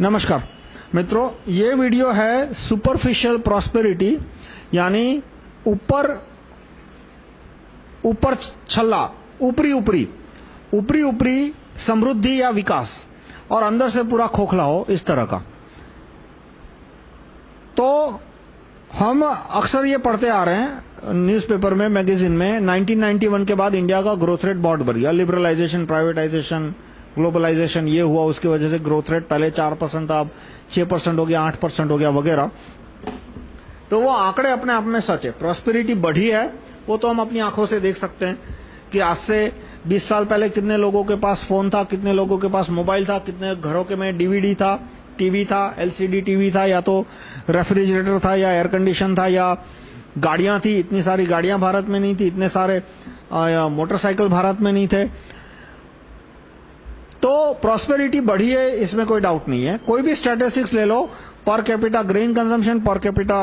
नमस्कार। मित्रों, ये वीडियो है सुपरफिशियल प्रॉस्पेरिटी यानी ऊपर ऊपर छल्ला, ऊपरी ऊपरी ऊपरी ऊपरी समृद्धि या विकास, और अंदर से पूरा खोखला हो इस तरह का। तो हम अक्सर ये पढ़ते आ रहे हैं न्यूज़पेपर में मैगजीन में 1991 के बाद इंडिया का ग्रोथ रेट बहुत बढ़ गया। लिबरलाइजेशन प्राइवेटाइजेशन ग्लोबलाइजेशन ये हुआ, उसकी वजह से ग्रोथ रेट पहले 4 परसेंट था, अब 6 परसेंट हो गया 8 परसेंट हो गया, वगैरह। तो वो आंकड़े अपने आप में सच है। प्रॉस्पेरिटी बढ़ी है, वो तो हम अपनी आँखों से देख सकते हैं कि आज से 20 साल पहले कितने लोगों के पास फ़ोन था, कितने लोगों के पास मोबाइल था, कितने घरों के में डीवीडी था टीवी था एलसीडी टीवी था, या तो रेफ्रिजरेटर था, या एयर कंडीशन था, या गाड़ियाँ थी, इतनी सारी गाड़ियाँ भारत में नहीं थी, इतने सारे मोटरसाइकिल भारत में नहीं थे। तो प्रॉस्पेरिटी बढ़ी है, इसमें कोई डाउट नहीं है। कोई भी स्टैटिस्टिक्स ले लो per capita grain consumption per capita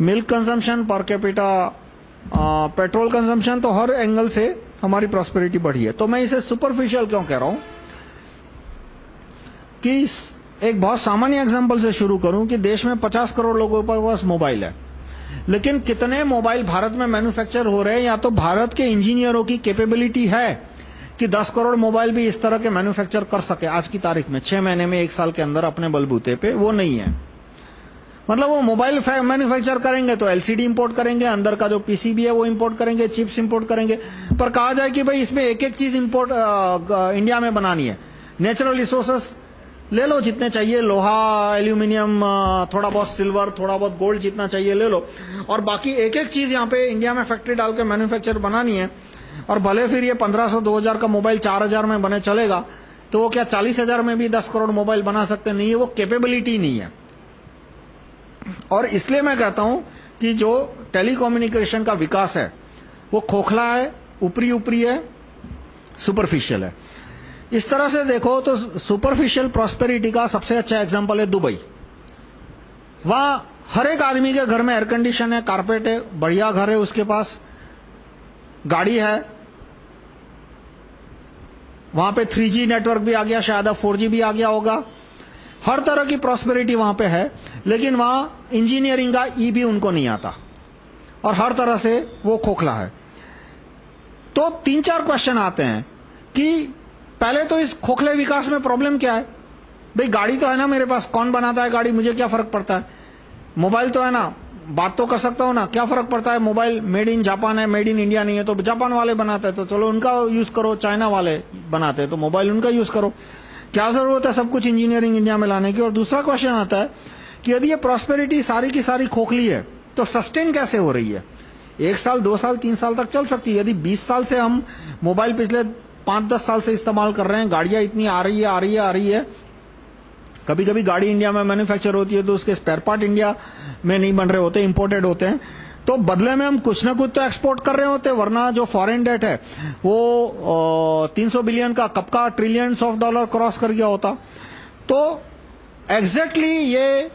milk consumption per capita petrol consumption तो हर एंगल से हमारी प्रॉस्पेरिटी बढ़ी है। तो मैं इसे सुपरफिशियल क्यों कह रहा हूँ? कि एक बहुत सामान्य एग्जांपल से शुरू करूँ कि देश में 50 करोड़ लोगों के पास मोबाइल है। लेकिन कितने मोबाइल भारत में मैन्युफैक्चर हो रहे हैं, या तो भारत के इंजीनियरों की कैपेबिलिटी है कि 10 करोड़ मोबाइल भी इस तरह के मैन्युफैक्चर कर सके आज की तारीख में। छह महीने में, एक साल के अंदर अपने बलबूते पे, वो नहीं है। मतलब वो मोबाइल मैन्युफैक्चर करेंगे तो एलसीडी इंपोर्ट करेंगे, अंदर का जो पीसीबी है वो इंपोर्ट करेंगे चिप्स इंपोर्ट करेंगे। पर कहा जाए कि भाई इसमें एक एक चीज़ इंपोर्ट इंडिया में बनानी है। नेचुरल रिसोर्सेस ले लो जितने चाहिए, लोहा एल्यूमिनियम थोड़ा बहुत सिल्वर थोड़ा बहुत गोल्ड जितना चाहिए ले लो। और बाकी एक एक चीज़ यहाँ पे इंडिया में फैक्ट्री डाल के मैन्युफैक्चर बनानी है। और भले फिर ये 1500 2000 का मोबाइल 4000 में बने चलेगा तो वो क्या 40000 में भी 10 करोड़ मोबाइल बना सकते नहीं है, वो कैपेबिलिटी नहीं है। और इसलिए मैं कहता हूँ कि जो टेलीकम्युनिकेशन का विकास है, वो खोखला है, ऊपरी ऊपरी है सुपरफिशियल है। इस तरह से देखो तो सुपरफिशियल प्रॉस्पेरिटी का सबसे अच्छा एग्जांपल है दुबई। वहाँ हर एक आदमी के घर में एयर कंडीशन है कारपेट है, बढ़िया घर है उसके पास, गाड़ी है वहाँ पे 3G नेटवर्क भी आ गया, शायद अब 4G भी आ गया होगा। हर तरह की प्रॉस्पेरिटी वहाँ पे है, लेकिन वहाँ इंजीनियरिंग का ई भी उनको नहीं आता। और हर तरह से वो खोखला है। तो तीन चार क्वेश्चन आते हैं कि पहले तो इस खोखले विकास में प्रॉब्लम क्या है? भाई गाड़ी तो है ना मेरे पास, कौन बनाता है गाड़ी? मुझे क्या फ़र्क पड़ता है? मोबाइल तो है ना? बात तो कर सकता हूँ ना। क्या फ़र्क पड़ता है? मोबाइल मेड इन जापान है, मेड इन इंडिया नहीं है तो जापान वाले बनाते हैं तो चलो उनका यूज़ करो, चाइना वाले बनाते हैं तो मोबाइल उनका यूज़ करो। क्या ज़रूरत है सब कुछ इंजीनियरिंग इंडिया में लाने की? और दूसरा क्वेश्चन आता है कि यदि ये प्रॉस्पेरिटी सारी की सारी खोखली है तो सस्टेन कैसे हो रही है? एक साल, दो साल, तीन साल तक चल सकती है। यदि बीस साल से हम मोबाइल पिछले पाँच, दस साल से इस्तेमाल कर रहे हैं, गाड़ियाँ इतनी आ रही है, आ रही है, आ रही है कभी कभी गाड़ी इंडिया में मैन्युफैक्चर होती है तो उसके स्पेयर पार्ट इंडिया में नहीं बन रहे होते इंपोर्टेड होते हैं। तो बदले में हम कुछ ना कुछ तो एक्सपोर्ट कर रहे होते, वरना जो फॉरेन डेट है, वो तीन सौ बिलियन का कब का ट्रिलियंस ऑफ़ डॉलर क्रॉस कर गया होता। तो एग्जैक्टली ये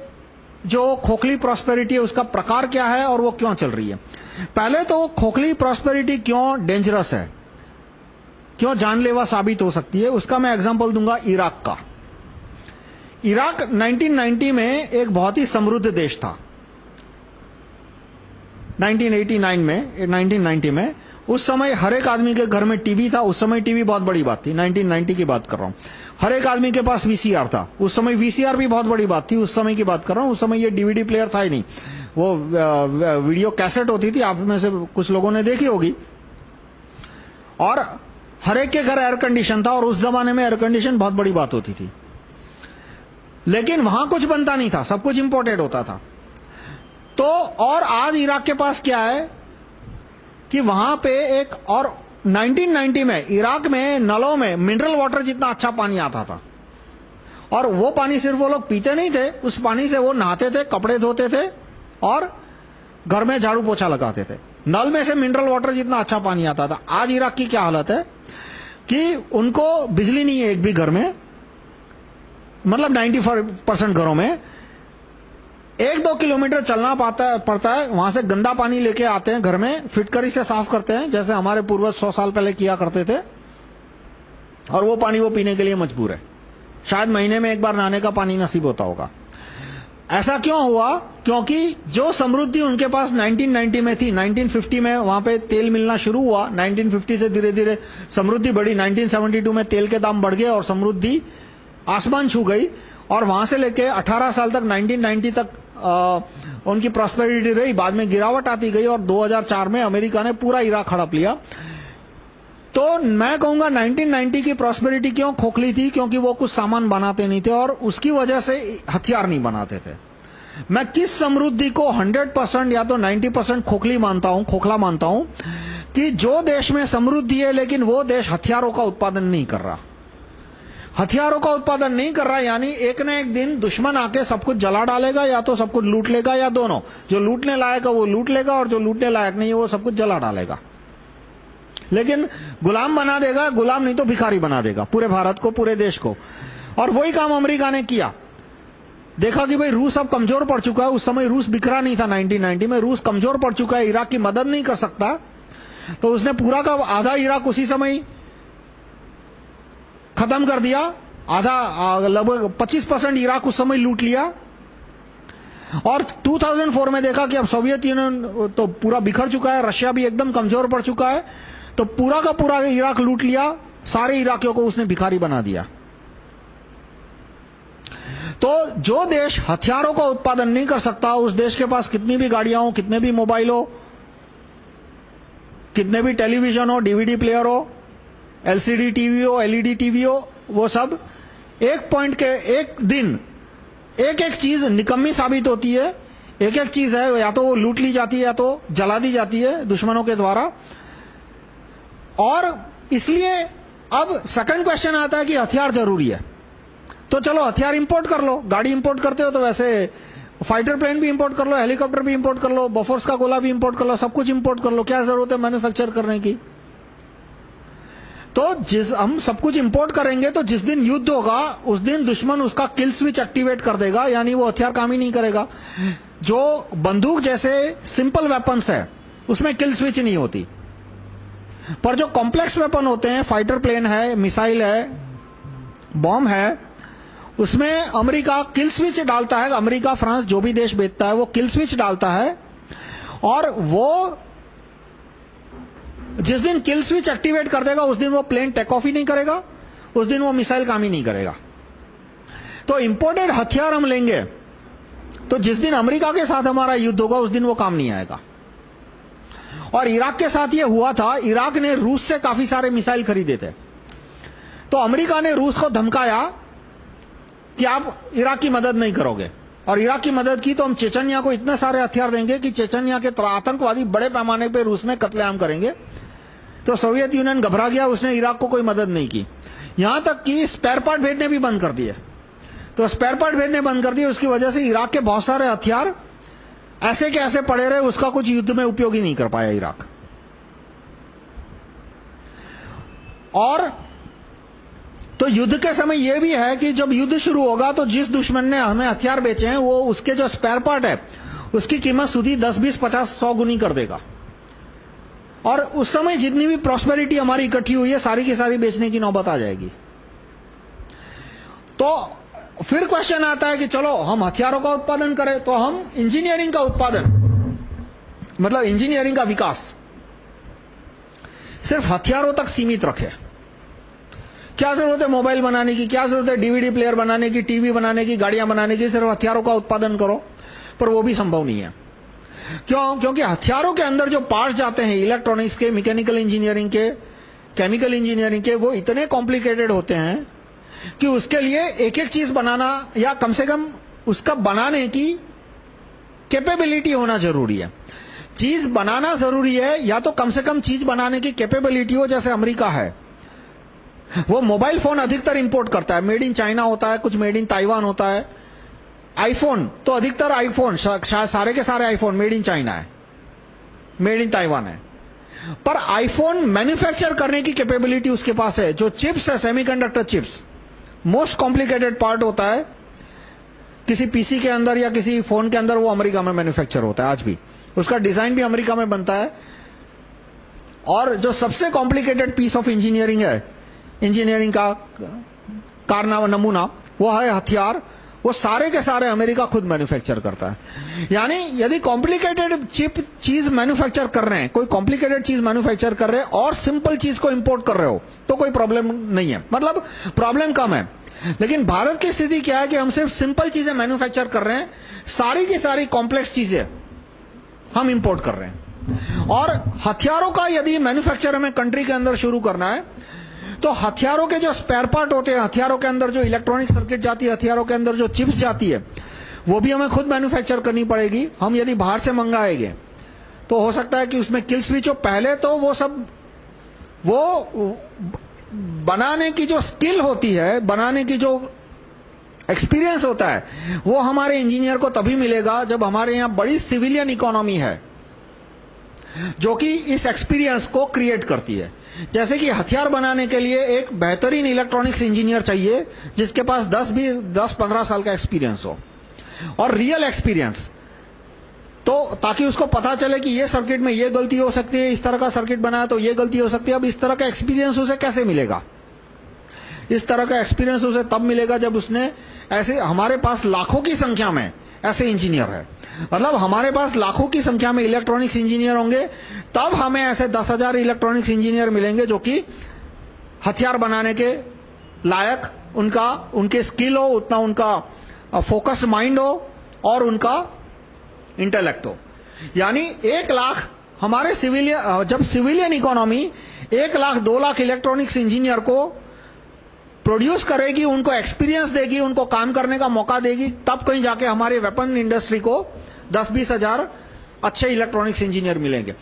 जो खोखली प्रॉस्पेरिटी है, उसका प्रकार क्या है और वो क्यों चल रही है? पहले तो खोखली प्रॉस्पेरिटी क्यों डेंजरस है? क्यों जानलेवा साबित हो सकती है? उसका मैं एग्जांपल दूँगा इराक का। इराक 1990 में एक बहुत ही समृद्ध देश था। 1989 में 1990 में, उस समय हर एक आदमी के घर में टीवी था। उस समय टीवी बहुत बड़ी बात थी। 1990 की बात कर रहा हूँ। हर एक आदमी के पास वीसीआर था। उस समय वीसीआर भी बहुत बड़ी बात थी। उस समय की बात कर रहा हूँ। उस समय ये डीवीडी प्लेयर था ही नहीं। वो वीडियो कैसेट होती थी। आप में से कुछ लोगों ने देखी होगी। और हर एक के घर एयर कंडीशन था और उस जमाने में एयर कंडीशन बहुत बड़ी बात होती थी। लेकिन वहाँ कुछ बनता नहीं था, सब कुछ इंपोर्टेड होता था। तो और आज इराक के पास क्या है कि वहाँ पे एक और 1990 में, इराक में, नलों में मिनरल वाटर जितना अच्छा पानी आता था। और वो पानी सिर्फ़ वो लोग पीते नहीं थे, उस पानी से वो नहाते थे, कपड़े धोते थे और घर में झाड़ू पोछा लगाते थे। नल में से मिनरल वाटर जितना अच्छा पानी आता था। आज इराक की क्या हालत है कि उनको बिजली नहीं है एक भी घर में। मतलब 94 परसेंट घरों में एक दो किलोमीटर चलना पाता है, पड़ता है वहाँ से गंदा पानी लेके आते हैं घर में फिटकरी से साफ़ करते हैं जैसे हमारे पूर्वज सौ साल पहले किया करते थे और वो पानी वो पीने के लिए मजबूर है। शायद महीने में एक बार नहाने का पानी नसीब होता होगा। ऐसा क्यों हुआ? क्योंकि जो समृद्धि उनके पास 1990 में थी 1950 में वहाँ पे तेल मिलना शुरू हुआ 1950 से धीरे धीरे समृद्धि बढ़ी 1972 में तेल के दाम बढ़ गए और समृद्धि आसमान छू गई और वहाँ से लेके 18 साल तक 1990 तक आ, उनकी प्रॉस्पेरिटी रही। बाद में गिरावट आती गई और 2004 में अमेरिका ने पूरा इराक हड़प लिया। तो मैं कहूँगा 1990 की प्रॉस्पेरिटी क्यों खोखली थी? क्योंकि वो कुछ सामान बनाते नहीं थे और उसकी वजह से हथियार नहीं बनाते थे। मैं किस समृद्धि को 100 परसेंट या तो 90 परसेंट खोखली मानता हूँ खोखला मानता हूँ कि जो देश में समृद्धि है लेकिन वो देश हथियारों का उत्पादन नहीं कर रहा। हथियारों का उत्पादन नहीं कर रहा, यानी एक न एक दिन दुश्मन आके सब कुछ जला डालेगा, या तो सब कुछ लूट लेगा, या दोनों। जो लूटने लायक है वो लूट लेगा, और जो लूटने लायक नहीं है वो सब कुछ जला डालेगा। लेकिन गुलाम बना देगा, गुलाम नहीं तो भिखारी बना देगा, पूरे भारत को, पूरे देश को। और वही काम अमेरिका ने किया। देखा कि भाई रूस अब कमज़ोर पड़ चुका है, उस समय रूस बिखरा नहीं था 1990 में, रूस कमज़ोर पड़ चुका है, इराक की मदद नहीं कर सकता। तो उसने पूरा का आधा इराक उसी समय खत्म कर दिया। आधा लगभग 25 परसेंट इराक उस समय लूट लिया। और 2004 में देखा कि अब सोवियत यूनियन तो पूरा बिखर चुका है, रशिया भी एकदम कमज़ोर पड़ चुका है। तो पूरा का पूरा इराक लूट लिया, सारे इराकियों को उसने भिखारी बना दिया। तो जो देश हथियारों का उत्पादन नहीं कर सकता, उस देश के पास कितनी भी गाड़ियाँ हो, कितने भी मोबाइल हो, कितने भी टेलीविज़न हो, डीवीडी प्लेयर हो एलसीडी टीवी हो, एलईडी टीवी हो, वो सब एक पॉइंट के, एक दिन एक एक चीज़ निकम्मी साबित होती है। एक एक चीज़ है, या तो वो लूट ली जाती है, या तो जला दी जाती है दुश्मनों के द्वारा। और इसलिए अब सेकंड क्वेश्चन आता है कि हथियार ज़रूरी है। तो चलो, हथियार इंपोर्ट कर लो। गाड़ी इंपोर्ट करते हो तो वैसे फाइटर प्लेन भी इंपोर्ट कर लो हेलीकॉप्टर भी इंपोर्ट कर लो बफोर्स का गोला भी इंपोर्ट कर लो, सब कुछ इंपोर्ट कर लो। क्या ज़रूरत है मैन्युफैक्चर करने की? तो जिस, हम सब कुछ इंपोर्ट करेंगे तो जिस दिन युद्ध होगा, उस दिन दुश्मन उसका किल स्विच एक्टिवेट कर देगा, यानी वो हथियार काम ही नहीं करेगा। जो बंदूक जैसे सिंपल वेपन्स है, उसमें किल स्विच नहीं होती। पर जो कॉम्प्लेक्स वेपन होते हैं फाइटर प्लेन है मिसाइल है बॉम्ब है, उसमें अमेरिका किल स्विच डालता है, अमेरिका, फ्रांस जो भी देश बेचता है, वो किल स्विच डालता है, और वो जिस दिन किल स्विच एक्टिवेट कर देगा, उस दिन वो प्लेन टेक ऑफ़ ही नहीं करेगा, उस दिन वो मिसाइल काम ही नहीं करेगा। तो इंपोर्टेड हथियार हम लेंगे तो जिस दिन अमेरिका के साथ हमारा युद्ध होगा, उस दिन वो काम नहीं आएगा। और इराक के साथ ये हुआ था, इराक ने रूस से काफ़ी सारे मिसाइल खरीदे थे। तो अमेरिका ने रूस को धमकाया कि आप इराक की मदद नहीं करोगे। और इराक की मदद की तो हम चेचनिया को इतने सारे हथियार देंगे कि चेचनिया के आतंकवादी बड़े पैमाने पर रूस में कत्लेआम करेंगे। तो सोवियत यूनियन घबरा गया उसने इराक को कोई मदद नहीं की। यहाँ तक कि स्पेयर पार्ट भेजने भी बंद कर दिए। तो स्पेयर पार्ट भेजने बंद कर दिए उसकी वजह से इराक के बहुत सारे हथियार ऐसे के ऐसे पड़े रहे उसका कुछ युद्ध में उपयोग ही नहीं कर पाया इराक। और तो युद्ध के समय यह भी है कि जब युद्ध शुरू होगा तो जिस दुश्मन ने हमें हथियार बेचे हैं वो उसके जो स्पेयर पार्ट है उसकी कीमत सुधी 10, 20, 50, 100 गुनी कर देगा। और उस समय जितनी भी प्रॉस्पेरिटी हमारी इकट्ठी हुई है, सारी की सारी बेचने की नौबत आ जाएगी। तो फिर क्वेश्चन आता है कि चलो, हम हथियारों का उत्पादन करें तो हम इंजीनियरिंग का उत्पादन मतलब इंजीनियरिंग का विकास, सिर्फ़ हथियारों तक सीमित रखे। क्या ज़रूरत है मोबाइल बनाने की? क्या ज़रूरत है डीवीडी प्लेयर बनाने की टीवी बनाने की, गाड़ियाँ बनाने की? सिर्फ़ हथियारों का उत्पादन करो, पर वो भी संभव नहीं है। क्यों? क्योंकि हथियारों के अंदर जो पार्ट्स जाते हैं इलेक्ट्रॉनिक्स के मैकेनिकल इंजीनियरिंग के केमिकल इंजीनियरिंग के, वो इतने कॉम्प्लिकेटेड होते हैं कि उसके लिए एक एक चीज़ बनाना या कम से कम उसका बनाने की कैपेबिलिटी होना ज़रूरी है। चीज़ बनाना ज़रूरी है या तो कम से कम चीज़ बनाने की कैपेबिलिटी हो, जैसे अमेरिका है। वो मोबाइल फ़ोन अधिकतर इंपोर्ट करता है। मेड इन चाइना होता है, कुछ मेड इन ताइवान होता है। आईफोन तो अधिकतर आईफोन सारे के सारे आईफोन मेड इन चाइना है। मेड इन ताइवान है। पर आईफोन मैन्युफैक्चर करने की कैपेबिलिटी उसके पास है। जो चिप्स है semiconductor chips most complicated part होता है। किसी पीसी के अंदर या किसी फ़ोन के अंदर वो अमेरिका में मैन्युफैक्चर होता है, आज भी। उसका डिज़ाइन भी अमेरिका में बनता है। और जो सबसे कॉम्प्लिकेटेड पीस ऑफ़ इंजीनियरिंग है इंजीनियरिंग का कारनामा, नमूना, वो है हथियार। वो सारे के सारे अमेरिका खुद मैन्युफैक्चर करता है। यानी यदि कॉम्प्लिकेटेड चिप चीज़ मैन्युफैक्चर कर रहे हैं, कोई कॉम्प्लिकेटेड चीज़ मैन्युफैक्चर कर रहे हैं और सिंपल चीज़ को इंपोर्ट कर रहे हो तो कोई प्रॉब्लम नहीं है। मतलब प्रॉब्लम कम है। लेकिन भारत की स्थिति क्या है कि हम सिर्फ़ सिंपल चीज़ें मैन्युफैक्चर कर रहे हैं, सारी की सारी कॉम्प्लेक्स चीज़ें हम इंपोर्ट कर रहे हैं। और हथियारों का यदि मैन्युफैक्चर हमें कंट्री के अंदर शुरू करना है तो हथियारों के जो स्पेयर पार्ट होते हैं, हथियारों के अंदर जो इलेक्ट्रॉनिक सर्किट जाती है, हथियारों के अंदर जो चिप्स जाती है, वो भी हमें खुद मैन्युफैक्चर करनी पड़ेगी। हम यदि बाहर से मंगाएँगे तो हो सकता है कि उसमें किल स्विच हो पहले तो वो सब, वो बनाने की जो स्किल होती है, बनाने की जो एक्सपीरियंस होता है, वो हमारे इंजीनियर को तभी मिलेगा जब हमारे यहाँ बड़ी सिविलियन इकोनॉमी है। जो कि इस एक्सपीरियंस को क्रिएट करती है। जैसे कि हथियार बनाने के लिए एक बेहतरीन इलेक्ट्रॉनिक्स इंजीनियर चाहिए, जिसके पास 10 भी 10 15 साल का एक्सपीरियंस हो। और रियल एक्सपीरियंस तो ताकि उसको पता चले कि ये सर्किट में ये गलती हो सकती है, इस तरह का सर्किट बनाया तो ये गलती हो सकती है, अब इस तरह का एक्सपीरियंस उसे कैसे मिलेगा? इस तरह का एक्सपीरियंस उसे तब मिलेगा जब उसने ऐसे, हमारे पास लाखों की संख्या में ऐसे इंजीनियर है। मतलब हमारे पास लाखों की संख्या में इलेक्ट्रॉनिक्स इंजीनियर होंगे, तब हमें ऐसे दस हज़ार इलेक्ट्रॉनिक्स इंजीनियर मिलेंगे जो कि हथियार बनाने के लायक उनका, उनके स्किल हो, उतना उनका फोकस्ड माइंड हो और उनका इंटेलेक्ट हो। यानी एक लाख हमारे सिविलियन जब सिविलियन इकोनॉमी एक लाख दो लाख इलेक्ट्रॉनिक्स इंजीनियर को प्रोड्यूस करेगी, उनको एक्सपीरियंस देगी, उनको काम करने का मौका देगी, तब कहीं जाके हमारे वेपन इंडस्ट्री को दस बीस हज़ार अच्छे इलेक्ट्रॉनिक्स इंजीनियर मिलेंगे।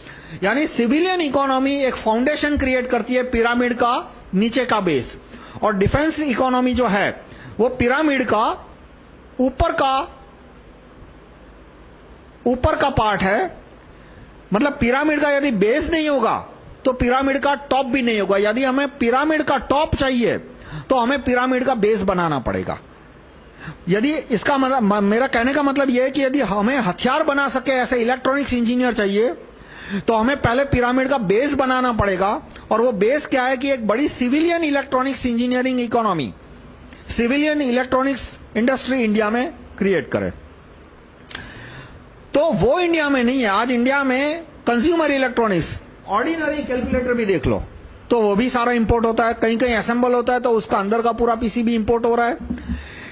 यानी सिविलियन इकोनॉमी एक फाउंडेशन क्रिएट करती है पिरामिड का नीचे का बेस और डिफेंस इकोनॉमी जो है, वो पिरामिड का ऊपर का ऊपर का पार्ट है। मतलब पिरामिड का यदि बेस नहीं होगा तो पिरामिड का टॉप भी नहीं होगा। यदि हमें पिरामिड का टॉप चाहिए तो हमें पिरामिड का बेस बनाना पड़ेगा। यदि इसका मतलब मेरा कहने का मतलब यह है कि यदि हमें हथियार बना सके, ऐसे इलेक्ट्रॉनिक्स इंजीनियर चाहिए तो हमें पहले पिरामिड का बेस बनाना पड़ेगा, और वो बेस क्या है कि एक बड़ी civilian electronics engineering economy civilian electronics industry India में क्रिएट करे। तो वो इंडिया में नहीं है, आज इंडिया में कंज्यूमर इलेक्ट्रॉनिक्स ऑर्डिनरी कैलकुलेटर भी देख लो। तो वो भी सारा इंपोर्ट होता है। कहीं कहीं असेंबल होता है तो उसका अंदर का पूरा पीसी भी इंपोर्ट हो रहा है।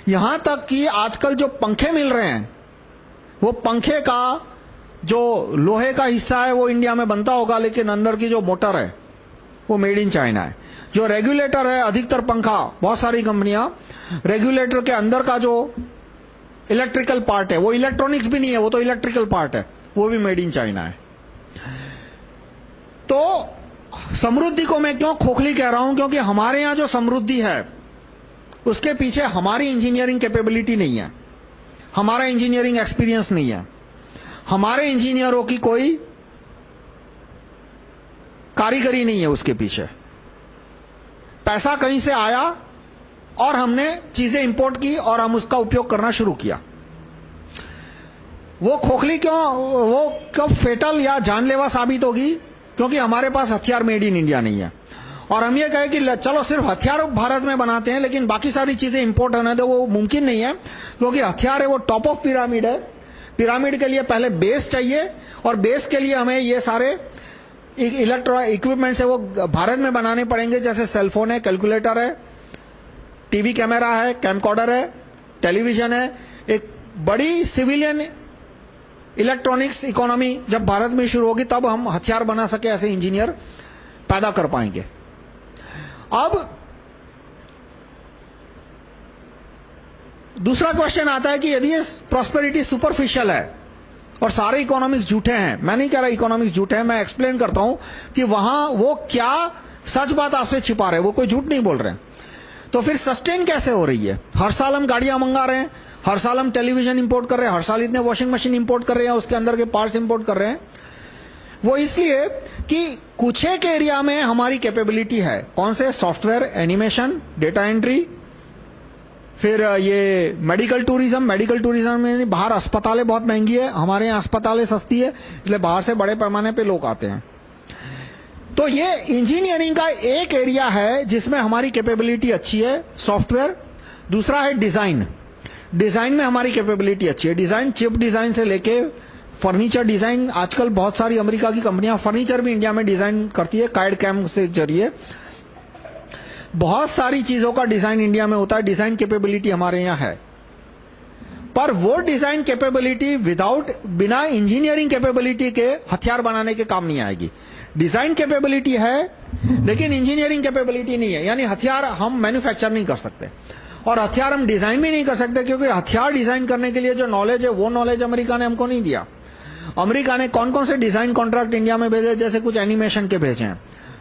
यहाँ तक कि आजकल जो पंखे मिल रहे हैं, वो पंखे का जो लोहे का हिस्सा है, वो इंडिया में बनता होगा, लेकिन अंदर की जो मोटर है, वो मेड इन चाइना है। जो रेगुलेटर है, अधिकतर पंखा, बहुत सारी कंपनियाँ रेगुलेटर के अंदर का जो इलेक्ट्रिकल पार्ट है, वो इलेक्ट्रॉनिक्स भी नहीं है, वो तो इलेक्ट्रिकल पार्ट है, वो भी मेड इन चाइना है। तो समृद्धि को मैं क्यों खोखली कह रहा हूँ? क्योंकि हमारे यहाँ जो समृद्धि है, उसके पीछे हमारी इंजीनियरिंग कैपेबिलिटी नहीं है। हमारा इंजीनियरिंग एक्सपीरियंस नहीं है। हमारे इंजीनियरों की कोई कारीगरी नहीं है उसके पीछे। पैसा कहीं से आया और हमने चीज़ें इंपोर्ट की और हम उसका उपयोग करना शुरू किया। वो खोखली क्यों, वो कब फेटल या जानलेवा साबित होगी? क्योंकि हमारे पास हथियार मेड इन इंडिया नहीं है। और हम ये कहें कि चलो सिर्फ़ हथियार भारत में बनाते हैं, लेकिन बाकी सारी चीज़ें इंपोर्ट होने दो वो मुमकिन नहीं है, क्योंकि हथियार है, वो टॉप ऑफ़ पिरामिड है। पिरामिड के लिए पहले बेस चाहिए, और बेस के लिए हमें ये सारे इलेक्ट्रो इक्विपमेंट्स है, वो भारत में बनाने पड़ेंगे, जैसे सेलफोन है कैलकुलेटर है टीवी कैमरा है कैमकॉर्डर है टेलीविज़न है। एक बड़ी सिविलियन इलेक्ट्रॉनिक्स इकोनॉमी जब भारत में शुरू होगी, तब हम हथियार बना सके ऐसे इंजीनियर पैदा कर पाएँगे। अब दूसरा क्वेश्चन आता है कि यदि ये प्रॉस्पेरिटी सुपरफिशियल है और सारे इकोनॉमिक्स झूठे हैं, मैं नहीं कह रहा इकोनॉमिक्स झूठे हैं, मैं एक्सप्लेन करता हूँ कि वहाँ वो क्या सच बात आपसे छिपा रहे वो कोई झूठ नहीं बोल रहे हैं। तो फिर सस्टेन कैसे हो रही है? हर साल हम गाड़ियाँ मंगा रहे हैं हर साल हम टेलीविज़न इंपोर्ट कर रहे हैं, हर साल इतने वॉशिंग मशीन इंपोर्ट कर रहे हैं उसके अंदर के पार्ट्स इंपोर्ट कर रहे हैं। वो इसलिए कि कुछ एक एरिया में हमारी कैपेबिलिटी है। कौन से? सॉफ्टवेयर, एनिमेशन, डेटा एंट्री, फिर ये मेडिकल टूरिज़्म। मेडिकल टूरिज़्म में बाहर अस्पतालें बहुत महँगी है, हमारे यहाँ अस्पतालें सस्ती है, इसलिए बाहर से बड़े पैमाने पे लोग आते हैं। तो ये इंजीनियरिंग का एक एरिया है जिसमें हमारी कैपेबिलिटी अच्छी है, सॉफ्टवेयर। दूसरा है डिज़ाइन। डिज़ाइन में हमारी कैपेबिलिटी अच्छी है। डिज़ाइन चिप डिज़ाइन से लेके फर्नीचर डिज़ाइन आजकल बहुत सारी अमेरिका की कंपनियाँ फर्नीचर भी इंडिया में डिज़ाइन करती है काइड कैम से ज़रिए। बहुत सारी चीज़ों का डिज़ाइन इंडिया में होता है। डिज़ाइन कैपेबिलिटी हमारे यहाँ है। पर वो डिज़ाइन कैपेबिलिटी विदाउट बिना इंजीनियरिंग कैपेबिलिटी के हथियार बनाने के काम नहीं आएगी। डिज़ाइन कैपेबिलिटी है, लेकिन इंजीनियरिंग कैपेबिलिटी नहीं है। यानी हथियार हम मैन्युफैक्चर नहीं कर सकते। और हथियार हम डिज़ाइन भी नहीं कर सकते, क्योंकि हथियार डिज़ाइन करने के लिए जो नॉलेज है, वो नॉलेज अमेरिका ने हमको नहीं दिया। अमेरिका ने कौन कौन से डिज़ाइन कॉन्ट्रैक्ट इंडिया में भेजे, जैसे कुछ एनिमेशन के भेजे हैं।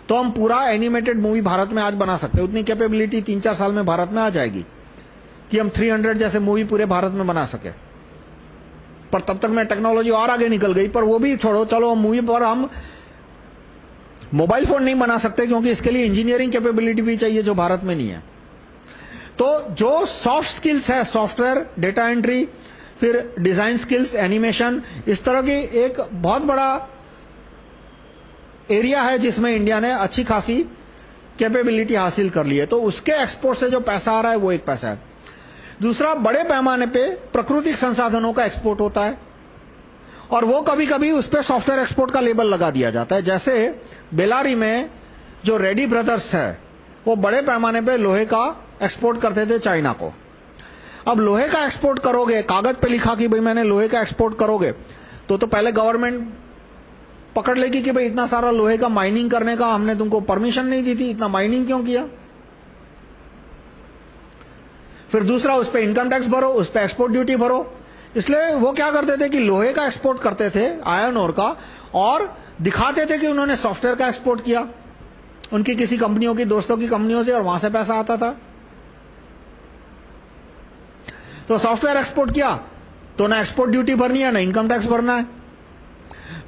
तो हम पूरा एनिमेटेड मूवी भारत में आज बना सकते हैं। उतनी कैपेबिलिटी तीन चार साल में भारत में आ जाएगी, कि हम 300 जैसे मूवी पूरे भारत में बना सके। पर तब तक मैं टेक्नोलॉजी और आगे निकल गई, पर वो भी छोड़ो, चलो मूवी पर हम मोबाइल फ़ोन नहीं बना सकते, क्योंकि इसके लिए इंजीनियरिंग कैपेबिलिटी भी चाहिए जो भारत में नहीं है। तो जो सॉफ्ट स्किल्स है सॉफ्टवेयर डेटा एंट्री फिर डिज़ाइन स्किल्स एनिमेशन इस तरह की एक बहुत बड़ा एरिया है जिसमें इंडिया ने अच्छी खासी कैपेबिलिटी हासिल कर ली है। तो उसके एक्सपोर्ट से जो पैसा आ रहा है, वो एक पैसा है। दूसरा, बड़े पैमाने पे प्राकृतिक संसाधनों का एक्सपोर्ट होता है और वो कभी कभी उस पर सॉफ्टवेयर एक्सपोर्ट का लेबल लगा दिया जाता है। जैसे बेलारी में जो रेडी ब्रदर्स है, वो बड़े पैमाने पे लोहे का एक्सपोर्ट करते थे चाइना को। अब लोहे का एक्सपोर्ट करोगे, कागज़ पे लिखा कि भाई मैंने लोहे का एक्सपोर्ट करोगे तो तो पहले गवर्नमेंट पकड़ लेगी कि भाई इतना सारा लोहे का माइनिंग करने का हमने तुमको परमिशन नहीं दी थी, इतना माइनिंग क्यों किया? फिर दूसरा, उस पर इनकम टैक्स भरो, उस पर एक्सपोर्ट ड्यूटी भरो। इसलिए वो क्या करते थे कि लोहे का एक्सपोर्ट करते थे आयन ओर का, और दिखाते थे कि उन्होंने सॉफ्टवेयर का एक्सपोर्ट किया। उनकी किसी कंपनियों की, दोस्तों की कंपनियों से, और वहाँ से पैसा आता था। तो सॉफ्टवेयर एक्सपोर्ट किया तो ना एक्सपोर्ट ड्यूटी भरनी है, ना इनकम टैक्स भरना है।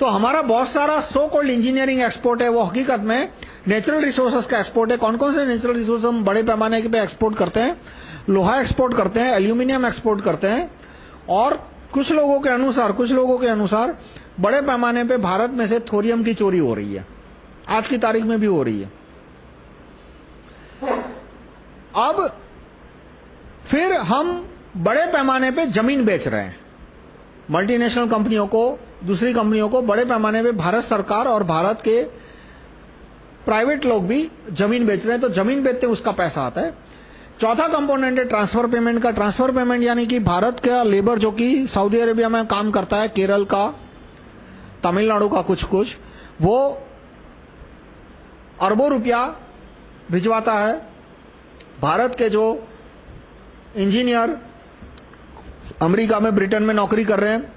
तो हमारा बहुत सारा सो कॉल्ड इंजीनियरिंग एक्सपोर्ट है, वो हकीकत में नेचुरल रिसोर्सेज का एक्सपोर्ट है। कौन कौन से नेचुरल रिसोर्स हम बड़े पैमाने पे एक्सपोर्ट करते हैं? लोहा एक्सपोर्ट करते हैं एल्यूमिनियम एक्सपोर्ट करते हैं, और कुछ लोगों के अनुसार, कुछ लोगों के अनुसार बड़े पैमाने पे भारत में से थोरियम की चोरी हो रही है। आज की तारीख में भी हो रही है। अब फिर हम बड़े पैमाने पे ज़मीन बेच रहे हैं। मल्टीनेशनल कंपनियों को, दूसरी कंपनियों को बड़े पैमाने पे भारत सरकार और भारत के प्राइवेट लोग भी ज़मीन बेच रहे हैं। तो ज़मीन बेचते हैं, उसका पैसा आता है। चौथा कंपोनेंट है ट्रांसफ़र पेमेंट का। ट्रांसफ़र पेमेंट यानी कि भारत का लेबर जो कि सऊदी अरेबिया में काम करता है, केरल का, तमिलनाडु का कुछ कुछ वो अरबों रुपया भिजवाता है। भारत के जो इंजीनियर अमेरिका में ब्रिटेन में नौकरी कर रहे हैं।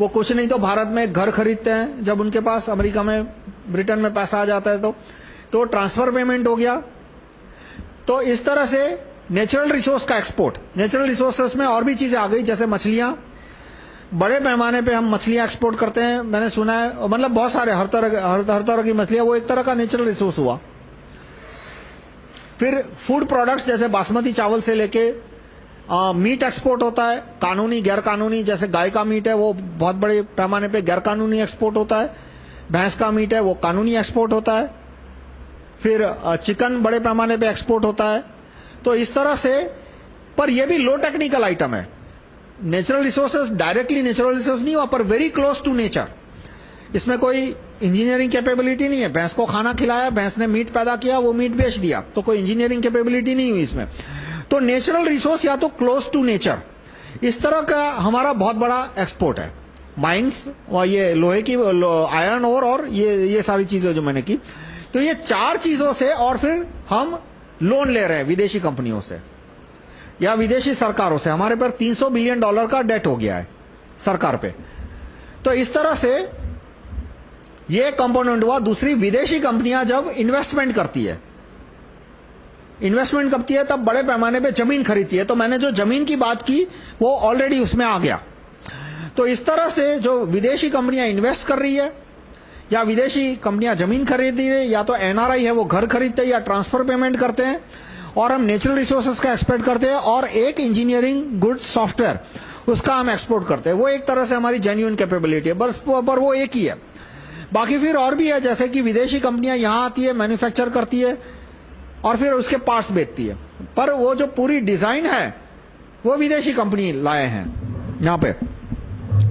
वो कुछ नहीं तो भारत में घर खरीदते हैं। जब उनके पास अमेरिका में ब्रिटेन में पैसा आ जाता है तो तो ट्रांसफ़र पेमेंट हो गया। तो इस तरह से नेचुरल रिसोर्स का एक्सपोर्ट नेचुरल रिसोर्सेस में और भी चीज़ें आ गई जैसे मछलियाँ। बड़े पैमाने पे हम मछलियाँ एक्सपोर्ट करते हैं मैंने सुना है मतलब बहुत सारे हर तरह हर, हर तरह की मछलियाँ वो एक तरह का नेचुरल रिसोर्स हुआ। फिर फ़ूड प्रोडक्ट्स जैसे बासमती चावल से लेके मीट एक्सपोर्ट होता है, कानूनी गैर कानूनी जैसे गाय का मीट है, वो बहुत बड़े पैमाने पे गैर कानूनी एक्सपोर्ट होता है, भैंस का मीट है, वो कानूनी एक्सपोर्ट होता है, फिर चिकन बड़े पैमाने पे एक्सपोर्ट होता है तो इस तरह से, पर ये भी लो टेक्निकल आइटम है। Natural resources directly natural resource नहीं हुआ, पर वेरी क्लोज टू नेचर इसमें कोई इंजीनियरिंग कैपेबिलिटी नहीं है। भैंस को खाना खिलाया, भैंस ने मीट पैदा किया, वो मीट बेच दिया तो कोई इंजीनियरिंग कैपेबिलिटी नहीं हुई इसमें। तो नेचुरल रिसोर्स या तो क्लोज टू नेचर इस तरह का हमारा बहुत बड़ा एक्सपोर्ट है। माइंस और ये लोहे की लो, आयरन ओर और ये ये सारी चीज़ें जो मैंने की। तो ये चार चीज़ों से और फिर हम लोन ले रहे हैं विदेशी कंपनियों से। या विदेशी सरकारों से। हमारे पर 300 बिलियन डॉलर का डेट हो गया है सरकार पे। तो इस तरह से ये कंपोनेंट हुआ। दूसरी विदेशी कंपनियाँ जब इन्वेस्टमेंट करती है इन्वेस्टमेंट करती है? तब बड़े पैमाने पे ज़मीन खरीदती है। तो मैंने जो ज़मीन की बात की, वो ऑलरेडी उसमें आ गया। तो इस तरह से जो विदेशी कंपनियाँ इन्वेस्ट कर रही है, या विदेशी कंपनियाँ ज़मीन खरीद रही है, या तो एनआरआई है, वो घर खरीदते हैं, या ट्रांसफ़र पेमेंट करते हैं, और हम नेचुरल रिसोर्सेज का एक्सपेक्ट करते हैं, और एक इंजीनियरिंग गुड्स सॉफ्टवेयर उसका हम एक्सपोर्ट करते हैं। वो एक तरह से हमारी जेन्यून कैपेबिलिटी है। बस पर वो एक ही है। बाकी फिर और भी है, जैसे कि विदेशी कंपनियाँ यहाँ आती है मैन्युफैक्चर करती है और फिर उसके पार्ट्स बेचती है। पर वो जो पूरी डिज़ाइन है, वो विदेशी कंपनी लाए हैं, यहाँ पे।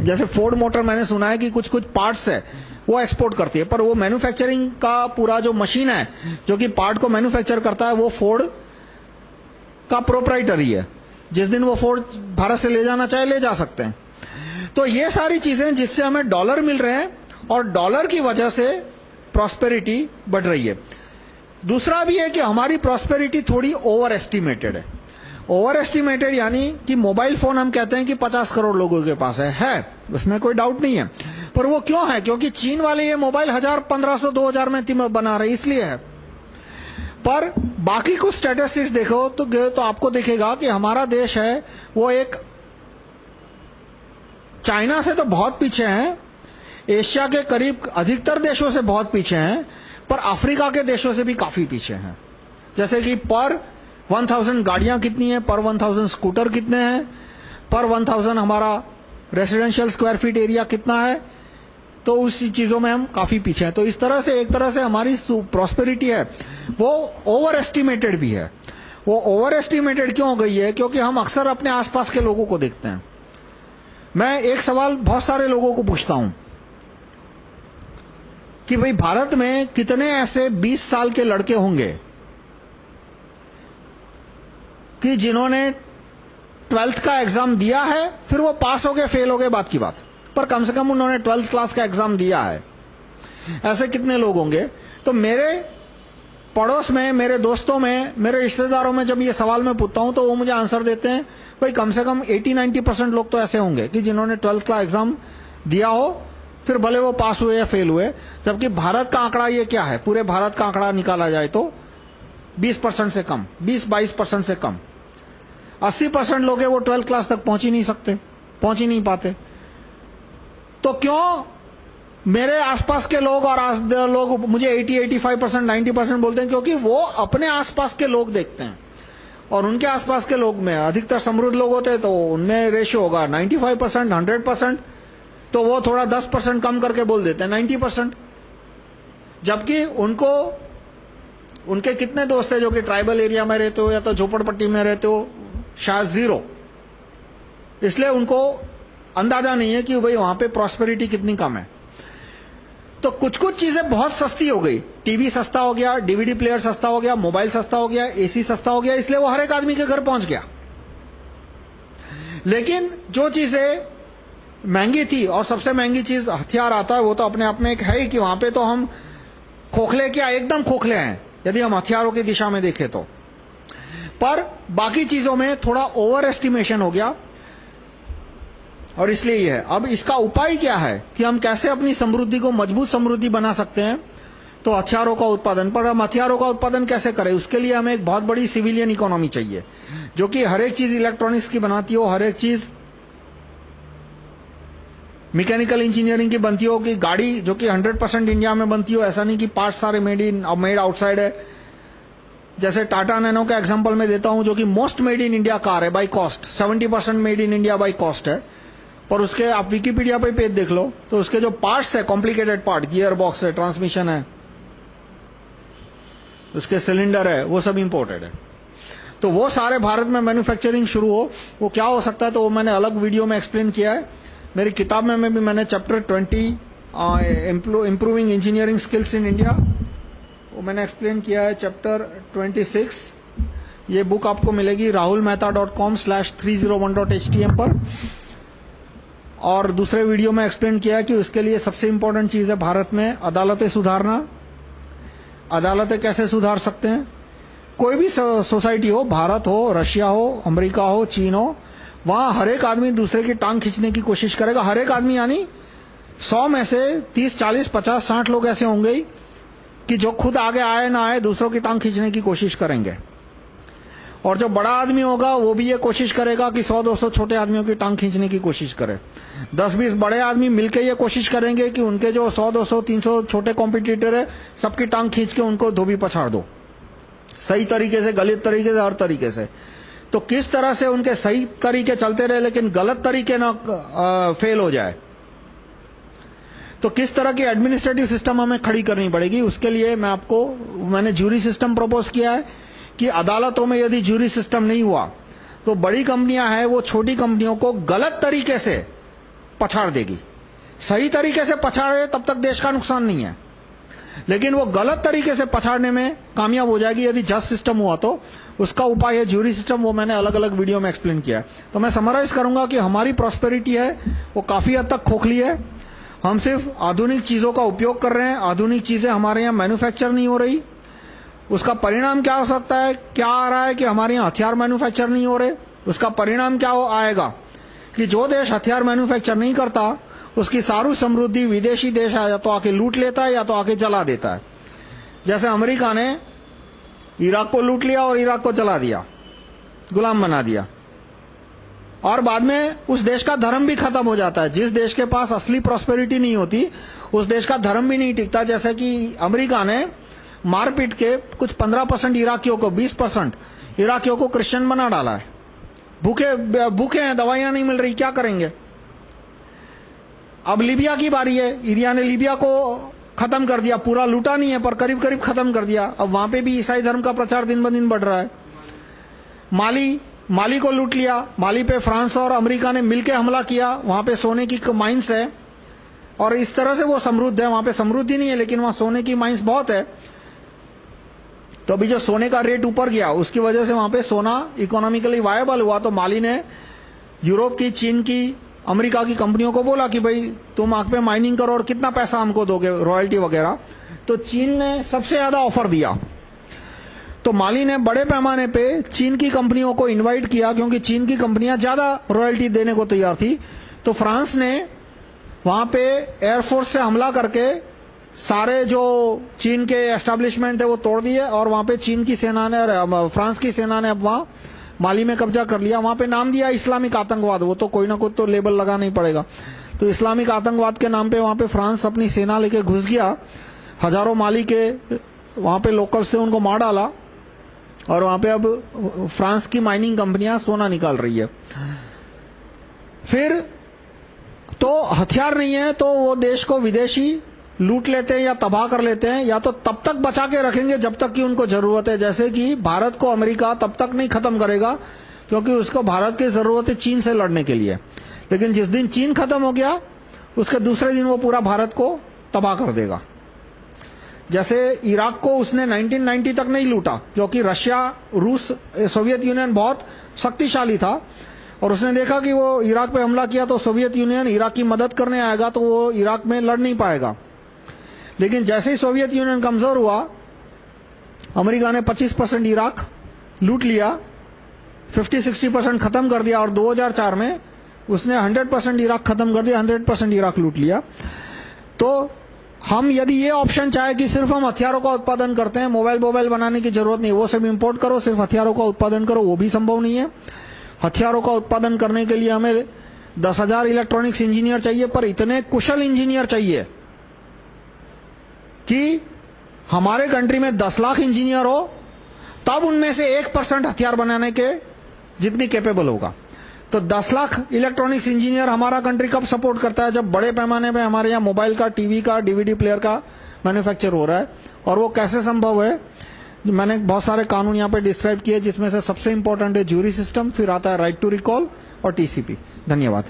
जैसे फोर्ड मोटर मैंने सुना है कि कुछ कुछ पार्ट्स है, वो एक्सपोर्ट करती है। पर वो मैन्युफैक्चरिंग का पूरा जो मशीन है, जो कि पार्ट को मैन्युफैक्चर करता है, वो फोर्ड का प्रोपराइटर ही। है जिस दिन वो फोर्ड भारत से ले जाना चाहे, ले जा सकते हैं। तो ये सारी चीज़ें जिससे हमें डॉलर मिल रहे हैं, और डॉलर की वजह से प्रॉस्पेरिटी बढ़ रही है। दूसरा भी है कि हमारी प्रॉस्पेरिटी थोड़ी ओवर एस्टिमेटेड है। ओवर एस्टिमेटेड यानी कि मोबाइल फ़ोन हम कहते हैं कि 50 करोड़ लोगों के पास है। है उसमें कोई डाउट नहीं है। पर वो क्यों है? क्योंकि चीन वाले ये मोबाइल हज़ार पंद्रह सौ दो हज़ार में बना रहे इसलिए है। पर बाकी कुछ स्टेटिस्टिक्स देखो तो, तो आपको दिखेगा कि हमारा देश है वो एक चाइना से तो बहुत पीछे है एशिया के करीब अधिकतर देशों से बहुत पीछे हैं पर अफ्रीका के देशों से भी काफ़ी पीछे हैं। जैसे कि पर 1000 गाड़ियाँ कितनी है, पर 1000 स्कूटर कितने हैं, पर 1000 हमारा रेसिडेंशियल स्क्वायर फीट एरिया कितना है तो उस चीज़ों में हम काफ़ी पीछे हैं। तो इस तरह से, एक तरह से हमारी प्रॉस्पेरिटी है। वो ओवर एस्टिमेटेड भी है। वो ओवर एस्टिमेटेड क्यों हो गई है? क्योंकि हम अक्सर अपने आसपास के लोगों को देखते हैं। मैं एक सवाल बहुत सारे लोगों को पूछता हूँ। कि भाई भारत में कितने ऐसे 20 साल के लड़के होंगे कि जिन्होंने ट्वेल्थ का एग्ज़ाम दिया है, फिर वो पास हो गए, फेल हो गए, बात की बात। पर कम से कम उन्होंने ट्वेल्थ क्लास का एग्ज़ाम दिया है। ऐसे कितने लोग होंगे? तो मेरे पड़ोस में, मेरे दोस्तों में, मेरे रिश्तेदारों में जब ये सवाल मैं पूछता हूँ तो वो मुझे आंसर देते हैं, भाई कम से कम 80-90 परसेंट लोग तो ऐसे होंगे कि जिन्होंने ट्वेल्थ का एग्ज़ाम दिया हो फिर भले वो पास हुए या फेल हुए जबकि भारत का आंकड़ा ये क्या है? पूरे भारत का आंकड़ा निकाला जाए तो 20 परसेंट से कम 20-22 परसेंट से कम। 80 परसेंट लोग वो ट्वेल्थ क्लास तक पहुँच ही नहीं सकते पहुँच ही नहीं पाते। तो क्यों मेरे आसपास के लोग और आस, लोग मुझे 80, 85 परसेंट 90 परसेंट बोलते हैं क्योंकि वो अपने आसपास के लोग देखते हैं। और उनके आसपास के लोग में अधिकतर समृद्ध लोग होते हैं तो उनमें रेशियो होगा। 95 परसेंट हंड्रेड परसेंट तो वो थोड़ा 10 परसेंट कम करके बोल देते हैं 90 परसेंट। जबकि उनको, उनके कितने दोस्त हैं जो कि ट्राइबल एरिया में रहते हो या तो झोपड़पट्टी में रहते हो? शायद ज़ीरो। इसलिए उनको अंदाज़ा नहीं है कि भाई वहाँ पे प्रॉस्पेरिटी कितनी कम है। तो कुछ कुछ चीज़ें बहुत सस्ती हो गई। टीवी सस्ता हो गया डीवीडी प्लेयर सस्ता हो गया मोबाइल सस्ता हो गया एसी सस्ता हो गया, इसलिए वो हर एक आदमी के घर पहुँच गया। लेकिन जो चीज़ें महँगी थी और सबसे महँगी चीज़ हथियार आता है, वो तो अपने आप में एक है ही कि वहाँ पे तो हम खोखले क्या, एकदम खोखले हैं, यदि हम हथियारों की दिशा में देखें तो। पर बाकी चीज़ों में थोड़ा ओवर एस्टिमेशन हो गया। और इसलिए ये है। अब इसका उपाय क्या है कि हम कैसे अपनी समृद्धि को मज़बूत समृद्धि बना सकते हैं? तो हथियारों का उत्पादन। पर हम हथियारों का उत्पादन कैसे करें? उसके लिए हमें एक बहुत बड़ी सिविलियन इकोनॉमी चाहिए, जो कि हर एक चीज़ इलेक्ट्रॉनिक्स की बनाती हो, हर एक चीज़ मैकेनिकल इंजीनियरिंग की बनती हो कि गाड़ी जो कि 100 परसेंट इंडिया में बनती हो, ऐसा नहीं कि पार्ट सारे मेड इन और मेड आउटसाइड है। जैसे टाटा नैनो का एग्जांपल मैं देता हूँ जो कि most made in India car है by cost 70 percent made in India by cost है। पर उसके आप विकीपीडिया पे पेज देख लो तो उसके जो पार्ट्स है कॉम्प्लिकेटेड पार्ट गियर बॉक्स है ट्रांसमिशन है, उसके सिलेंडर है, वो सब इंपोर्टेड है। तो वो सारे भारत में मैन्युफैक्चरिंग शुरू हो, वो क्या हो सकता है तो वो मैंने अलग वीडियो में एक्सप्लेन किया है। मेरी किताब में, में भी मैंने chapter twenty improving engineering skills in India वो मैंने एक्सप्लेन किया है चैप्टर ट्वेंटी सिक्स ये बुक आपको मिलेगी Rahul Mehta dot com slash three zero one dot H T M पर. और दूसरे वीडियो में एक्सप्लेन किया कि उसके लिए सबसे इंपॉर्टेंट चीज़ है भारत में अदालतें सुधारना. अदालतें कैसे सुधार सकते हैं? कोई भी सोसाइटी हो भारत हो रशिया हो अमेरिका हो चीन हो वहाँ हर एक आदमी दूसरे की टांग खींचने की कोशिश करेगा। हर एक आदमी यानी सौ में से तीस, चालीस, पचास, साठ लोग ऐसे होंगे कि जो खुद आगे आए ना आए, दूसरों की टांग खींचने की कोशिश करेंगे। और जो बड़ा आदमी होगा, वो भी ये कोशिश करेगा कि 100-200 छोटे आदमियों की टांग खींचने की कोशिश करे। 10-20 बड़े आदमी मिलकर ये कोशिश करेंगे कि उनके जो 100-200 300 छोटे कॉम्पिटिटर है, सबकी टांग खींच के उनको धोबी पछाड़ दो। सही तरीके से, गलत तरीके से, हर तरीके से। तो किस तरह से उनके सही तरीके चलते रहे, लेकिन गलत तरीके ना फेल हो जाए? तो किस तरह की एडमिनिस्ट्रेटिव सिस्टम हमें खड़ी करनी पड़ेगी? उसके लिए मैं आपको, मैंने जूरी सिस्टम प्रपोज किया है कि अदालतों में यदि जूरी सिस्टम नहीं हुआ तो बड़ी कंपनियाँ हैं, वो छोटी कंपनियों को गलत तरीके से पछाड़ देगी। सही तरीके से पछाड़े, तब तक देश का नुकसान नहीं है। लेकिन वो गलत तरीके से पछाड़ने में कामयाब हो जाएगी, यदि जज सिस्टम हुआ तो। उसका उपाय है जूरी सिस्टम वो मैंने अलग अलग वीडियो में एक्सप्लेन किया है। तो मैं समराइज करूँगा कि हमारी प्रॉस्पेरिटी है, वो काफ़ी हद तक खोखली है। हम सिर्फ़ आधुनिक चीज़ों का उपयोग कर रहे हैं, आधुनिक चीज़ें हमारे यहाँ मैन्युफैक्चर नहीं हो रही। उसका परिणाम क्या हो सकता है? क्या आ रहा है कि हमारे यहाँ हथियार मैन्युफैक्चर नहीं हो रहे? उसका परिणाम क्या हो, आएगा? कि जो देश हथियार मैन्युफैक्चर नहीं करता, उसकी सारू समृद्धि विदेशी देश या तो आके लूट लेता है, या तो आके जला देता है। जैसे अमेरिका ने इराक को लूट लिया और इराक को चला दिया, गुलाम बना दिया। और बाद में उस देश का धर्म भी खत्म हो जाता है। जिस देश के पास असली प्रॉस्पेरिटी नहीं होती, उस देश का धर्म भी नहीं टिकता। जैसे कि अमेरिका ने मारपीट के कुछ 15 परसेंट इराकियों को 20 परसेंट इराकियों को क्रिश्चियन बना डाला है। भूखे भूखे हैं, दवाइयाँ नहीं मिल रही, क्या करेंगे? अब लीबिया की बारी है। इंडिया ने लीबिया को खत्म कर दिया, पूरा लूटा नहीं है, पर करीब करीब खत्म कर दिया। अब वहाँ पे भी ईसाई धर्म का प्रचार दिन ब दिन बढ़ रहा है। माली माली को लूट लिया, माली पे फ्रांस और अमेरिका ने मिलकर हमला किया, वहाँ पे सोने की माइंस है। और इस तरह से वो समृद्ध है, वहाँ पे समृद्धि नहीं है, लेकिन वहाँ सोने की माइंस बहुत है। तो अभी जो सोने का रेट ऊपर गया, उसकी वजह से वहाँ पे सोना इकोनॉमिकली वायबल हुआ तो माली ने यूरोप की, चीन की अमेरिका की कंपनियों को बोला कि भाई, तुम आग पे माइनिंग करो और कितना पैसा हमको दोगे रॉयल्टी वगैरह। तो चीन ने सबसे ज़्यादा ऑफ़र दिया। तो माली ने बड़े पैमाने पे चीन की कंपनियों को इनवाइट किया, क्योंकि चीन की कंपनियाँ ज़्यादा रॉयल्टी देने को तैयार थी। तो फ्रांस ने वहाँ पे एयरफोर्स से हमला करके सारे जो चीन के एस्टेब्लिशमेंट थे वो तोड़ दिए और वहाँ पे चीन की सेना ने, फ्रांस की सेना ने अब वहाँ माली में कब्जा कर लिया, वहाँ पे नाम दिया इस्लामिक आतंकवाद, वो तो कोई ना कोई तो लेबल लगाना ही पड़ेगा। तो इस्लामिक आतंकवाद के नाम पे वहाँ पे फ्रांस अपनी सेना लेके घुस गया, हज़ारों माली के वहाँ पे लोकल से उनको मार डाला, और वहाँ पे अब फ्रांस की माइनिंग कंपनियाँ सोना निकाल रही है। फिर तो हथियार नहीं है तो वो देश को विदेशी लूट लेते हैं या तबाह कर लेते हैं, या तो तब तक बचा के रखेंगे जब तक कि उनको ज़रूरत है। जैसे कि भारत को अमेरिका तब तक नहीं खत्म करेगा, क्योंकि उसको भारत की ज़रूरत है चीन से लड़ने के लिए। लेकिन जिस दिन चीन खत्म हो गया, उसके दूसरे दिन वो पूरा भारत को तबाह कर देगा। जैसे इराक को उसने 1990 तक नहीं लूटा क्योंकि रशिया, रूस, सोवियत यूनियन बहुत शक्तिशाली था, और उसने देखा कि वो इराक पे हमला किया तो सोवियत यूनियन इराक की मदद करने आएगा तो वो इराक में लड़ नहीं पाएगा। लेकिन जैसे ही सोवियत यूनियन कमज़ोर हुआ, अमेरिका ने 25 परसेंट इराक लूट लिया 50-60 परसेंट खत्म कर दिया, और 2004 में उसने 100 परसेंट इराक खत्म कर दिया 100 परसेंट इराक लूट लिया। तो हम यदि ये ऑप्शन चाहे कि सिर्फ़ हम हथियारों का उत्पादन करते हैं मोबाइल मोबाइल बनाने की ज़रूरत नहीं, वो सब इंपोर्ट करो, सिर्फ़ हथियारों का उत्पादन करो, वो भी संभव नहीं है। हथियारों का उत्पादन करने के लिए हमें दस हज़ार इलेक्ट्रॉनिक्स इंजीनियर चाहिए, पर इतने कुशल इंजीनियर चाहिए कि हमारे कंट्री में 10 लाख इंजीनियर हो, तब उनमें से एक परसेंट हथियार बनाने के जितनी कैपेबल होगा। तो 10 लाख इलेक्ट्रॉनिक्स इंजीनियर हमारा कंट्री कब सपोर्ट करता है? जब बड़े पैमाने पे हमारे यहाँ मोबाइल का टीवी का डीवीडी प्लेयर का मैन्युफैक्चर हो रहा है। और वो कैसे संभव है? मैंने बहुत सारे कानून यहाँ पे डिस्क्राइब किए, जिसमें से सबसे इंपॉर्टेंट है ज्यूरी सिस्टम फिर आता है राइट टू रिकॉल और टीसीपी धन्यवाद।